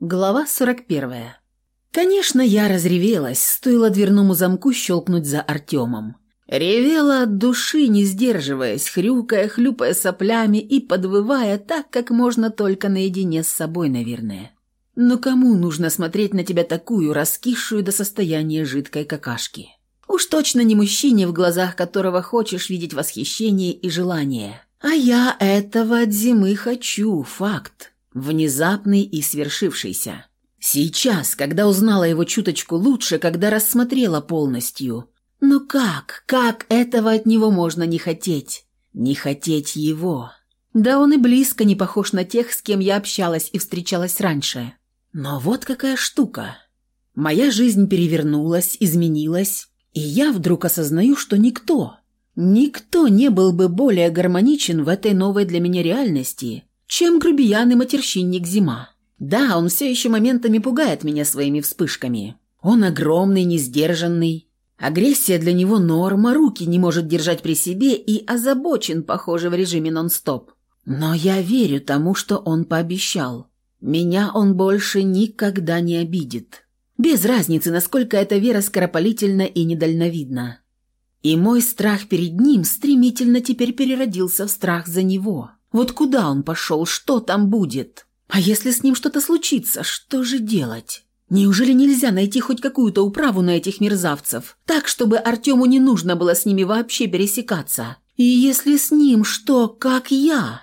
Глава 41. Конечно, я разревелась, стоило дверному замку щелкнуть за Артемом. Ревела от души, не сдерживаясь, хрюкая, хлюпая соплями и подвывая так, как можно только наедине с собой, наверное. Но кому нужно смотреть на тебя такую, раскисшую до состояния жидкой какашки? Уж точно не мужчине, в глазах которого хочешь видеть восхищение и желание. А я этого от зимы хочу, факт внезапный и свершившийся. Сейчас, когда узнала его чуточку лучше, когда рассмотрела полностью. Но как, как этого от него можно не хотеть? Не хотеть его. Да он и близко не похож на тех, с кем я общалась и встречалась раньше. Но вот какая штука. Моя жизнь перевернулась, изменилась, и я вдруг осознаю, что никто, никто не был бы более гармоничен в этой новой для меня реальности, чем грубиян и матерщинник зима. Да, он все еще моментами пугает меня своими вспышками. Он огромный, несдержанный. Агрессия для него норма, руки не может держать при себе и озабочен, похоже, в режиме нон-стоп. Но я верю тому, что он пообещал. Меня он больше никогда не обидит. Без разницы, насколько эта вера скоропалительна и недальновидна. И мой страх перед ним стремительно теперь переродился в страх за него. Вот куда он пошел, что там будет? А если с ним что-то случится, что же делать? Неужели нельзя найти хоть какую-то управу на этих мерзавцев, так, чтобы Артему не нужно было с ними вообще пересекаться? И если с ним что, как я?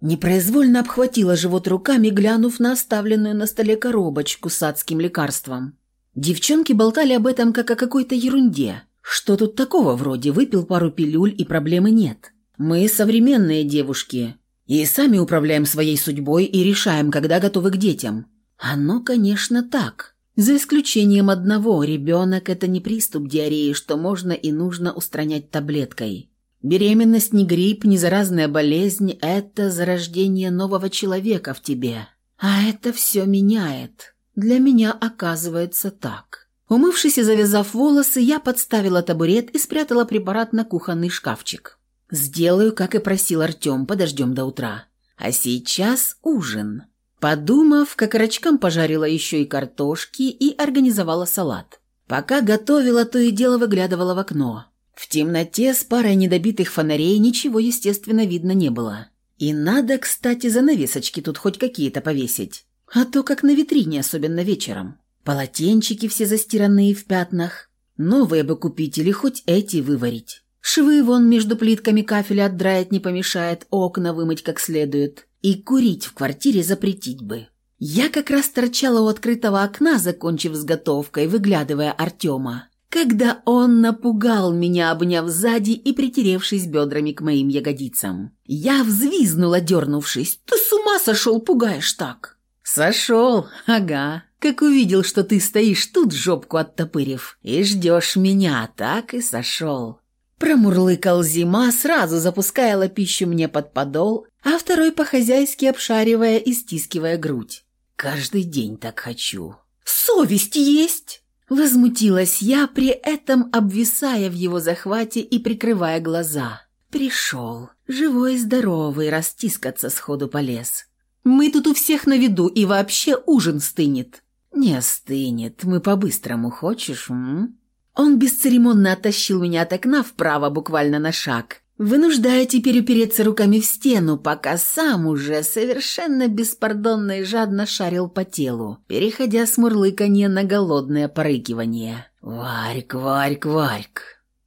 Непроизвольно обхватила живот руками, глянув на оставленную на столе коробочку с адским лекарством. Девчонки болтали об этом как о какой-то ерунде. Что тут такого вроде, выпил пару пилюль и проблемы нет. Мы современные девушки, и сами управляем своей судьбой и решаем, когда готовы к детям. Оно, конечно, так. За исключением одного, ребенок – это не приступ диареи, что можно и нужно устранять таблеткой. Беременность не грипп, не заразная болезнь – это зарождение нового человека в тебе. А это все меняет. Для меня оказывается так. Умывшись и завязав волосы, я подставила табурет и спрятала препарат на кухонный шкафчик. «Сделаю, как и просил Артем, подождем до утра. А сейчас ужин». Подумав, как рачкам пожарила еще и картошки и организовала салат. Пока готовила, то и дело выглядывала в окно. В темноте с парой недобитых фонарей ничего, естественно, видно не было. И надо, кстати, занавесочки тут хоть какие-то повесить. А то как на витрине, особенно вечером. Полотенчики все застиранные в пятнах. Новые бы купить или хоть эти выварить. Швы вон между плитками кафеля отдраить не помешает, окна вымыть как следует. И курить в квартире запретить бы. Я как раз торчала у открытого окна, закончив с готовкой, выглядывая Артема, когда он напугал меня, обняв сзади и притеревшись бедрами к моим ягодицам. Я взвизнула, дернувшись. «Ты с ума сошел, пугаешь так!» «Сошел, ага. Как увидел, что ты стоишь тут, жопку оттопырив, и ждешь меня, так и сошел. Промурлыкал зима, сразу запуская лапищу мне под подол, а второй по-хозяйски обшаривая и стискивая грудь. «Каждый день так хочу». «Совесть есть!» Возмутилась я, при этом обвисая в его захвате и прикрывая глаза. Пришел, живой и здоровый, растискаться сходу полез. «Мы тут у всех на виду, и вообще ужин стынет». «Не стынет, мы по-быстрому, хочешь, м?» Он бесцеремонно оттащил меня от окна вправо буквально на шаг, вынуждая теперь упереться руками в стену, пока сам уже совершенно беспардонно и жадно шарил по телу, переходя с мурлыканья на голодное порыкивание. «Варьк, Варьк, Варьк!»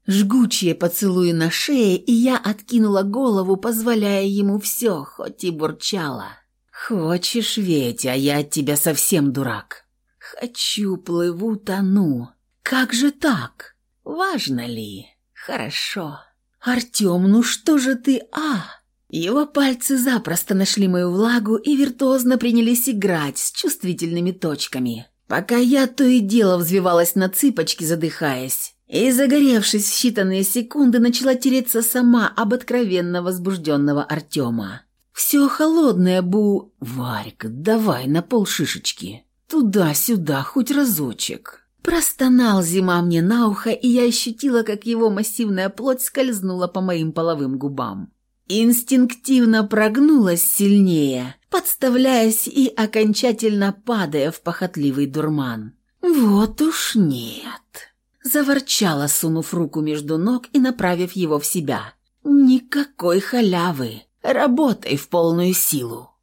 Жгучие поцелуи на шее, и я откинула голову, позволяя ему все, хоть и бурчала. «Хочешь ведь, а я от тебя совсем дурак». «Хочу, плыву, тону». Как же так? Важно ли? Хорошо. Артем, ну что же ты, а? Его пальцы запросто нашли мою влагу и виртуозно принялись играть с чувствительными точками. Пока я то и дело взвивалась на цыпочки, задыхаясь. И, загоревшись в считанные секунды, начала тереться сама об откровенно возбужденного Артема. «Все холодное, Бу...» «Варька, давай на пол шишечки. Туда-сюда, хоть разочек». Простонал зима мне на ухо, и я ощутила, как его массивная плоть скользнула по моим половым губам. инстинктивно прогнулась сильнее, подставляясь и окончательно падая в похотливый дурман. «Вот уж нет!» Заворчала, сунув руку между ног и направив его в себя. «Никакой халявы! Работай в полную силу!»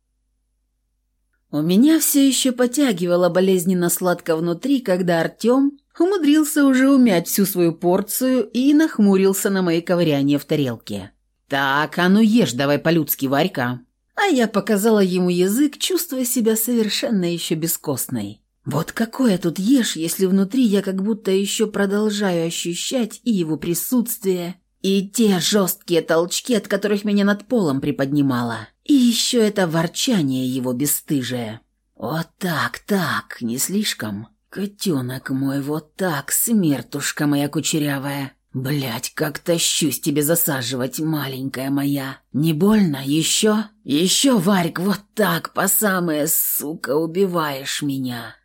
У меня все еще потягивало болезненно сладко внутри, когда Артем умудрился уже умять всю свою порцию и нахмурился на мои ковыряния в тарелке. «Так, а ну ешь давай по-людски, Варька!» А я показала ему язык, чувствуя себя совершенно еще бескостной. Вот какое тут ешь, если внутри я как будто еще продолжаю ощущать и его присутствие, и те жесткие толчки, от которых меня над полом приподнимало, и еще это ворчание его бесстыжее. Вот так, так, не слишком. Котенок мой, вот так, смертушка моя кучерявая. Блять, как тащусь тебе засаживать, маленькая моя. Не больно? Еще? Еще, Варик, вот так, по самое, сука, убиваешь меня.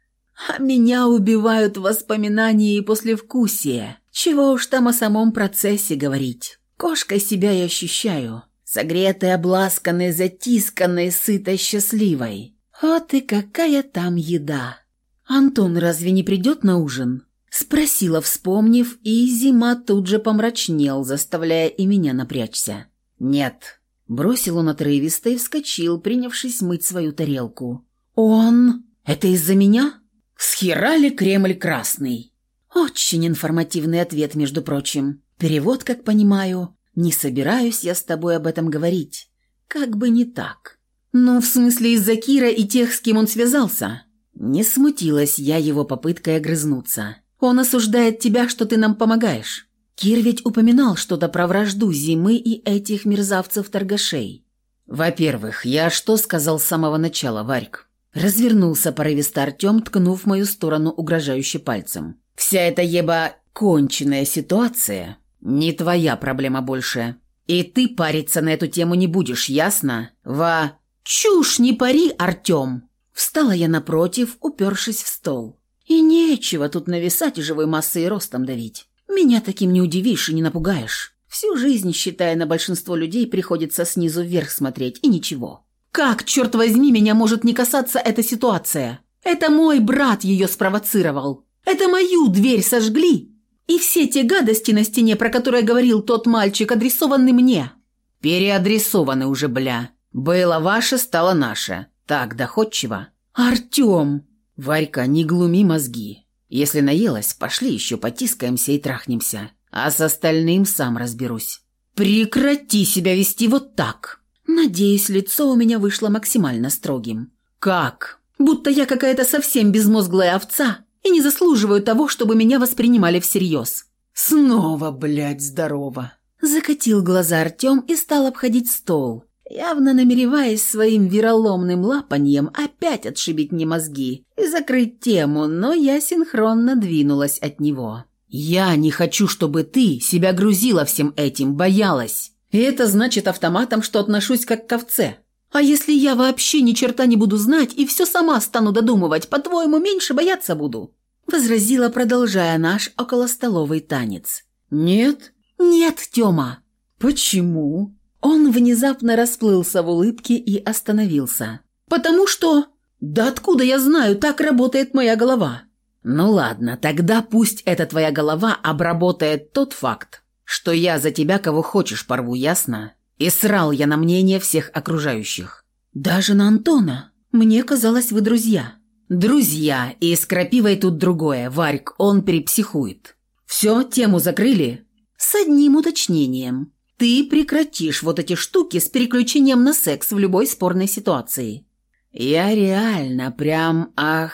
А меня убивают воспоминания и послевкусие. Чего уж там о самом процессе говорить. Кошкой себя я ощущаю. Согретой, обласканной, затисканной, сытой, счастливой. Вот и какая там еда. «Антон разве не придет на ужин?» Спросила, вспомнив, и зима тут же помрачнел, заставляя и меня напрячься. «Нет». Бросил он отрывисто и вскочил, принявшись мыть свою тарелку. «Он... Это из-за меня?» Схерали Кремль красный. Очень информативный ответ, между прочим. Перевод, как понимаю. Не собираюсь я с тобой об этом говорить. Как бы не так. Ну, в смысле, из-за Кира и тех, с кем он связался. Не смутилась я его попыткой огрызнуться. Он осуждает тебя, что ты нам помогаешь. Кир ведь упоминал что-то про вражду зимы и этих мерзавцев-торгашей. Во-первых, я что сказал с самого начала, Варьк? Развернулся порывисто Артем, ткнув мою сторону угрожающе пальцем. «Вся эта еба конченная ситуация не твоя проблема больше. И ты париться на эту тему не будешь, ясно? Ва... Чушь не пари, Артем!» Встала я напротив, упершись в стол. И нечего тут нависать живой массой и ростом давить. Меня таким не удивишь и не напугаешь. Всю жизнь, считая на большинство людей, приходится снизу вверх смотреть, и ничего. Как, черт возьми, меня может не касаться эта ситуация? Это мой брат ее спровоцировал. Это мою дверь сожгли. И все те гадости на стене, про которые говорил тот мальчик, адресованы мне. Переадресованы уже, бля. Было ваше, стало наше. Так, доходчиво. Артем! Варька, не глуми мозги. Если наелась, пошли еще потискаемся и трахнемся. А с остальным сам разберусь. Прекрати себя вести вот так. Надеюсь, лицо у меня вышло максимально строгим. «Как? Будто я какая-то совсем безмозглая овца и не заслуживаю того, чтобы меня воспринимали всерьез». «Снова, блядь, здорово!» Закатил глаза Артем и стал обходить стол, явно намереваясь своим вероломным лапаньем опять отшибить мне мозги и закрыть тему, но я синхронно двинулась от него. «Я не хочу, чтобы ты себя грузила всем этим, боялась. И это значит автоматом, что отношусь как к овце. А если я вообще ни черта не буду знать и все сама стану додумывать, по-твоему, меньше бояться буду?» Возразила, продолжая наш околостоловый танец. «Нет?» «Нет, Тёма!» «Почему?» Он внезапно расплылся в улыбке и остановился. «Потому что...» «Да откуда я знаю, так работает моя голова?» «Ну ладно, тогда пусть эта твоя голова обработает тот факт, что я за тебя кого хочешь порву, ясно? И срал я на мнение всех окружающих. Даже на Антона. Мне казалось, вы друзья. Друзья, и с крапивой тут другое. Варьк, он перепсихует. Все, тему закрыли? С одним уточнением. Ты прекратишь вот эти штуки с переключением на секс в любой спорной ситуации. Я реально прям, ах,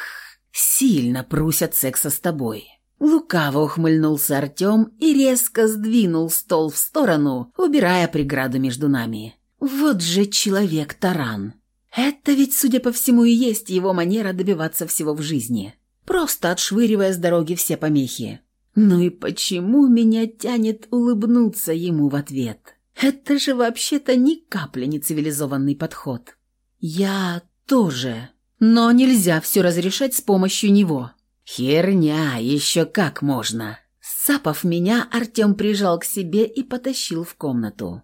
сильно прусь от секса с тобой. Лукаво ухмыльнулся Артем и резко сдвинул стол в сторону, убирая преграду между нами. Вот же человек-таран. Это ведь, судя по всему, и есть его манера добиваться всего в жизни. Просто отшвыривая с дороги все помехи. Ну и почему меня тянет улыбнуться ему в ответ? Это же вообще-то ни капли не цивилизованный подход. Я тоже. Но нельзя все разрешать с помощью него. «Херня, еще как можно!» Сапав меня, Артем прижал к себе и потащил в комнату.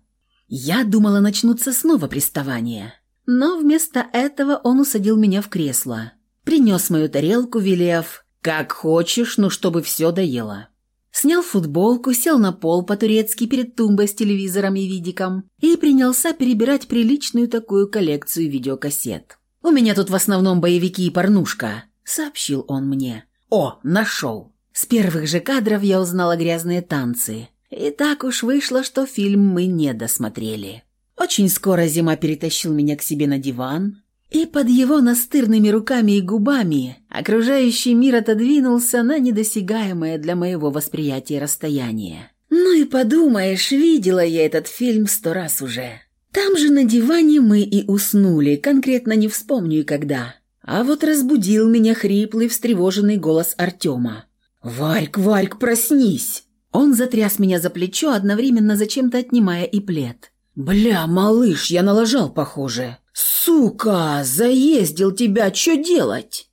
Я думала, начнутся снова приставания. Но вместо этого он усадил меня в кресло. Принес мою тарелку, велев «Как хочешь, но чтобы все доело». Снял футболку, сел на пол по-турецки перед тумбой с телевизором и видиком и принялся перебирать приличную такую коллекцию видеокассет. «У меня тут в основном боевики и порнушка», — сообщил он мне. «О, нашел!» С первых же кадров я узнала грязные танцы. И так уж вышло, что фильм мы не досмотрели. Очень скоро Зима перетащил меня к себе на диван, и под его настырными руками и губами окружающий мир отодвинулся на недосягаемое для моего восприятия расстояние. Ну и подумаешь, видела я этот фильм сто раз уже. Там же на диване мы и уснули, конкретно не вспомню и когда. А вот разбудил меня хриплый, встревоженный голос Артема. «Варьк, Варьк, проснись!» Он затряс меня за плечо, одновременно зачем-то отнимая и плед. «Бля, малыш, я налажал, похоже!» «Сука, заездил тебя, что делать?»